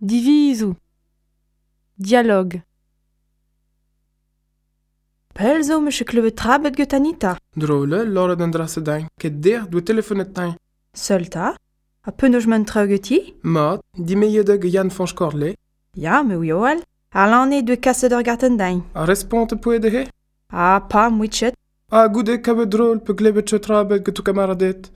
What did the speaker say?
Divizoù. Dialogue. Pell zo me kleve trabet get Anita. Drôle, l'ora an drase dain, ket der dwe telefonet tain. Seul ta, a penoj men traugeti? Mat, di me yedeg yann Fonch Korle. Ya, me oui oal, a lane dwe kaset ur garten dain. A responte pou ede he? A pa mwitchet. A goude kabe drôle pe glebet che trabet get o kamaradet.